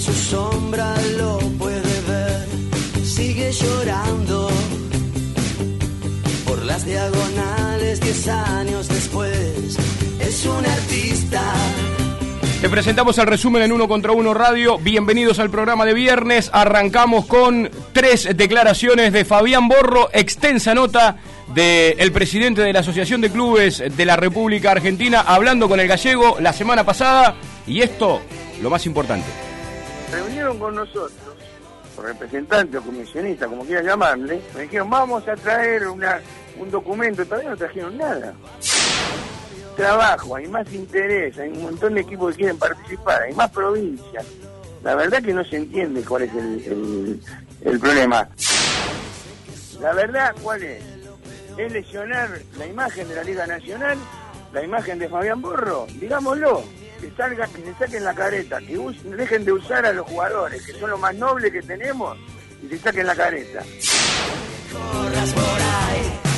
su sombra lo puede ver. Sigue llorando por las diagonales diez años después. Es un artista. Te presentamos el resumen en Uno contra Uno Radio. Bienvenidos al programa de viernes. Arrancamos con tres declaraciones de Fabián Borro, extensa nota del presidente de la Asociación de Clubes de la República Argentina, hablando con el gallego la semana pasada. Y esto, lo más importante. Reunieron con nosotros, con representantes o comisionistas, como quieran llamarle, me dijeron, vamos a traer una, un documento, todavía no trajeron nada trabajo, hay más interés, hay un montón de equipos que quieren participar, hay más provincias. La verdad que no se entiende cuál es el, el, problema. La verdad, ¿cuál es? Es lesionar la imagen de la Liga Nacional, la imagen de Fabián Borro, digámoslo, que salga, que se saquen la careta, que dejen de usar a los jugadores, que son lo más noble que tenemos, y se saquen la careta.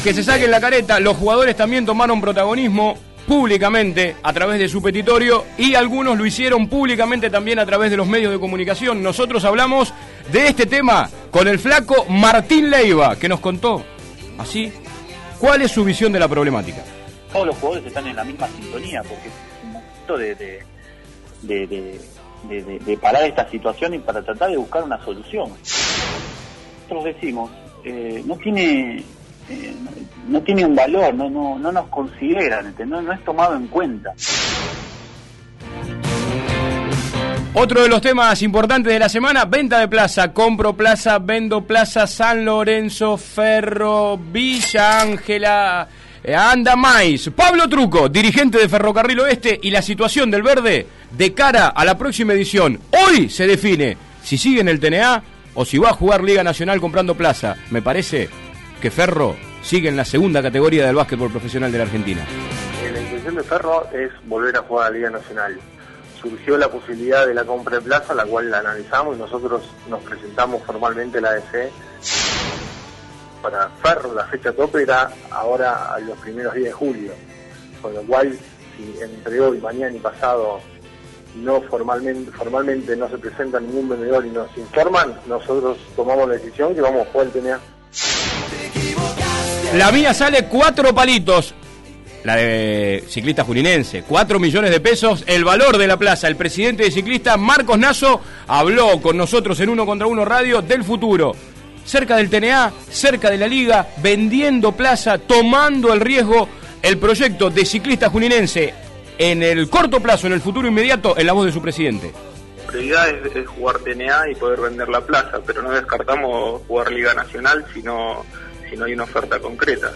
Que se saquen la careta, los jugadores también tomaron protagonismo públicamente a través de su petitorio y algunos lo hicieron públicamente también a través de los medios de comunicación. Nosotros hablamos de este tema con el flaco Martín Leiva, que nos contó así cuál es su visión de la problemática. Todos los jugadores están en la misma sintonía porque de, parar esta situación y para tratar de buscar una solución. Nosotros decimos, eh, no tiene eh, no tiene un valor, no, no, no nos consideran, no, no es tomado en cuenta. Otro de los temas importantes de la semana, venta de plaza, compro plaza, vendo plaza, San Lorenzo, Ferro, Villa Ángela, Anda Mais, Pablo Truco, dirigente de Ferrocarril Oeste y la situación del verde de cara a la próxima edición. Hoy se define si sigue en el TNA o si va a jugar Liga Nacional comprando plaza. Me parece que Ferro sigue en la segunda categoría del básquetbol profesional de la Argentina. La intención de Ferro es volver a jugar a Liga Nacional. Surgió la posibilidad de la compra de plaza, la cual la analizamos y nosotros nos presentamos formalmente la ADC. Para Ferro la fecha tope era ahora a los primeros días de julio, con lo cual si entre hoy, mañana y pasado no formalmente, formalmente no se presenta ningún vendedor y nos informan, nosotros tomamos la decisión que vamos a jugar el TNA. La mía sale cuatro palitos. La de ciclista julinense, cuatro millones de pesos, el valor de la plaza. El presidente de ciclista, Marcos Nazo, habló con nosotros en Uno contra Uno Radio del futuro. Cerca del TNA, cerca de la liga, vendiendo plaza, tomando el riesgo, el proyecto de ciclista juninense en el corto plazo, en el futuro inmediato, en la voz de su presidente. La prioridad es, jugar TNA y poder vender la plaza, pero no descartamos jugar Liga Nacional, sino si no hay una oferta concreta.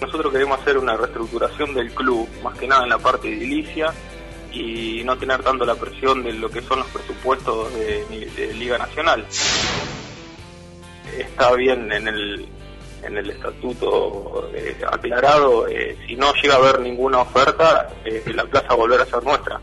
Nosotros queremos hacer una reestructuración del club, más que nada en la parte edilicia y no tener tanto la presión de lo que son los presupuestos de, Liga Nacional. Está bien en el, en el estatuto eh, aclarado, eh, si no llega a haber ninguna oferta, eh, la plaza volverá a ser nuestra.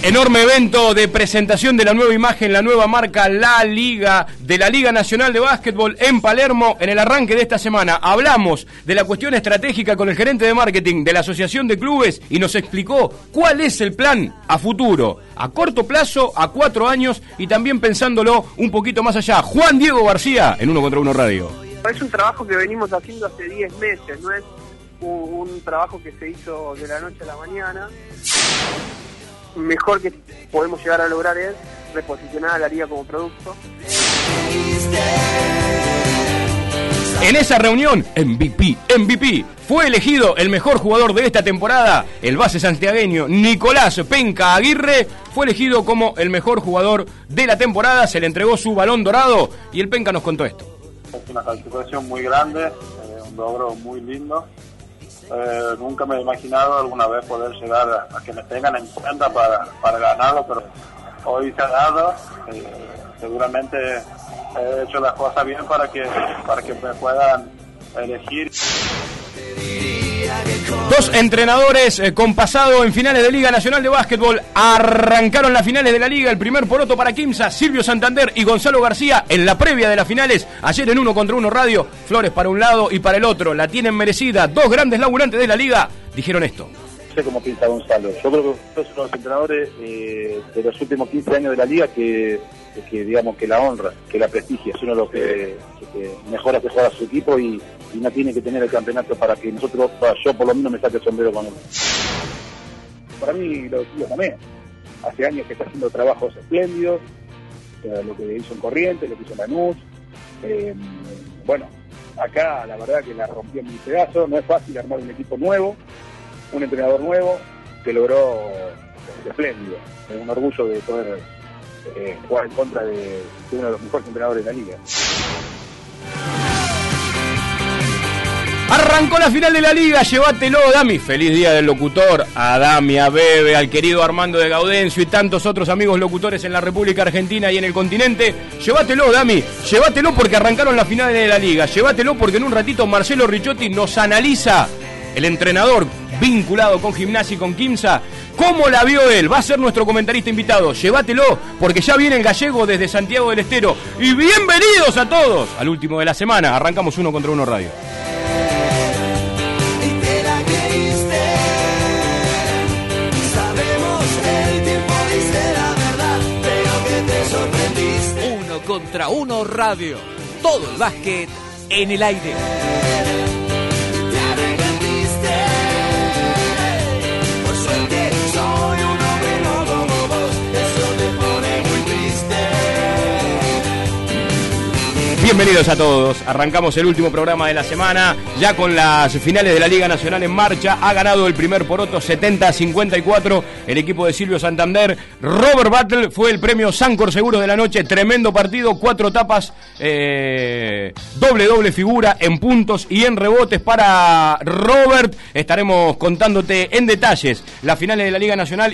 Enorme evento de presentación de la nueva imagen, la nueva marca La Liga de la Liga Nacional de Básquetbol en Palermo en el arranque de esta semana. Hablamos de la cuestión estratégica con el gerente de marketing de la Asociación de Clubes y nos explicó cuál es el plan a futuro, a corto plazo, a cuatro años y también pensándolo un poquito más allá. Juan Diego García en Uno contra Uno Radio. Es un trabajo que venimos haciendo hace 10 meses, no es un trabajo que se hizo de la noche a la mañana mejor que podemos llegar a lograr es reposicionar a la liga como producto. En esa reunión, MVP, MVP, fue elegido el mejor jugador de esta temporada, el base santiagueño Nicolás Penca Aguirre, fue elegido como el mejor jugador de la temporada, se le entregó su balón dorado y el Penca nos contó esto. Es una satisfacción muy grande, eh, un logro muy lindo eh, nunca me he imaginado alguna vez poder llegar a, que me tengan en cuenta para, para ganarlo, pero hoy se ha dado. Eh, seguramente he hecho las cosas bien para que, para que me puedan elegir. Dos entrenadores eh, con pasado en finales de Liga Nacional de Básquetbol arrancaron las finales de la Liga. El primer poroto para Kimsa, Silvio Santander y Gonzalo García en la previa de las finales. Ayer en uno contra uno radio, Flores para un lado y para el otro. La tienen merecida. Dos grandes laburantes de la Liga dijeron esto. No sé cómo piensa Gonzalo. Yo creo que es uno de los entrenadores eh, de los últimos 15 años de la Liga que que digamos que la honra, que la prestigia, es uno de los que, mejor hace jugar a su equipo y, no tiene que tener el campeonato para que nosotros, yo por lo menos me saque el sombrero con él. Para mí lo decía también, hace años que está haciendo trabajos espléndidos, lo que hizo en Corrientes, lo que hizo en Lanús, eh, bueno, acá la verdad que la rompió en mi pedazo, no es fácil armar un equipo nuevo, un entrenador nuevo, que logró espléndido, es un orgullo de poder eh, jugar en contra de, uno de los mejores entrenadores de la liga. Arrancó la final de la liga, llévatelo, Dami. Feliz día del locutor, a Dami, a Bebe, al querido Armando de Gaudencio y tantos otros amigos locutores en la República Argentina y en el continente. Llévatelo, Dami, llévatelo porque arrancaron la final de la liga. Llévatelo porque en un ratito Marcelo Ricciotti nos analiza el entrenador vinculado con Gimnasia y con Quimsa. ¿Cómo la vio él? Va a ser nuestro comentarista invitado. Llévatelo, porque ya viene el gallego desde Santiago del Estero. Y bienvenidos a todos al último de la semana. Arrancamos uno contra uno radio. Uno contra uno radio. Todo el básquet en el aire. Bienvenidos a todos. Arrancamos el último programa de la semana, ya con las finales de la Liga Nacional en marcha. Ha ganado el primer poroto 70-54 el equipo de Silvio Santander. Robert Battle fue el premio Sancor Seguro de la noche. Tremendo partido, cuatro tapas, eh, doble doble figura en puntos y en rebotes para Robert. Estaremos contándote en detalles las finales de la Liga Nacional.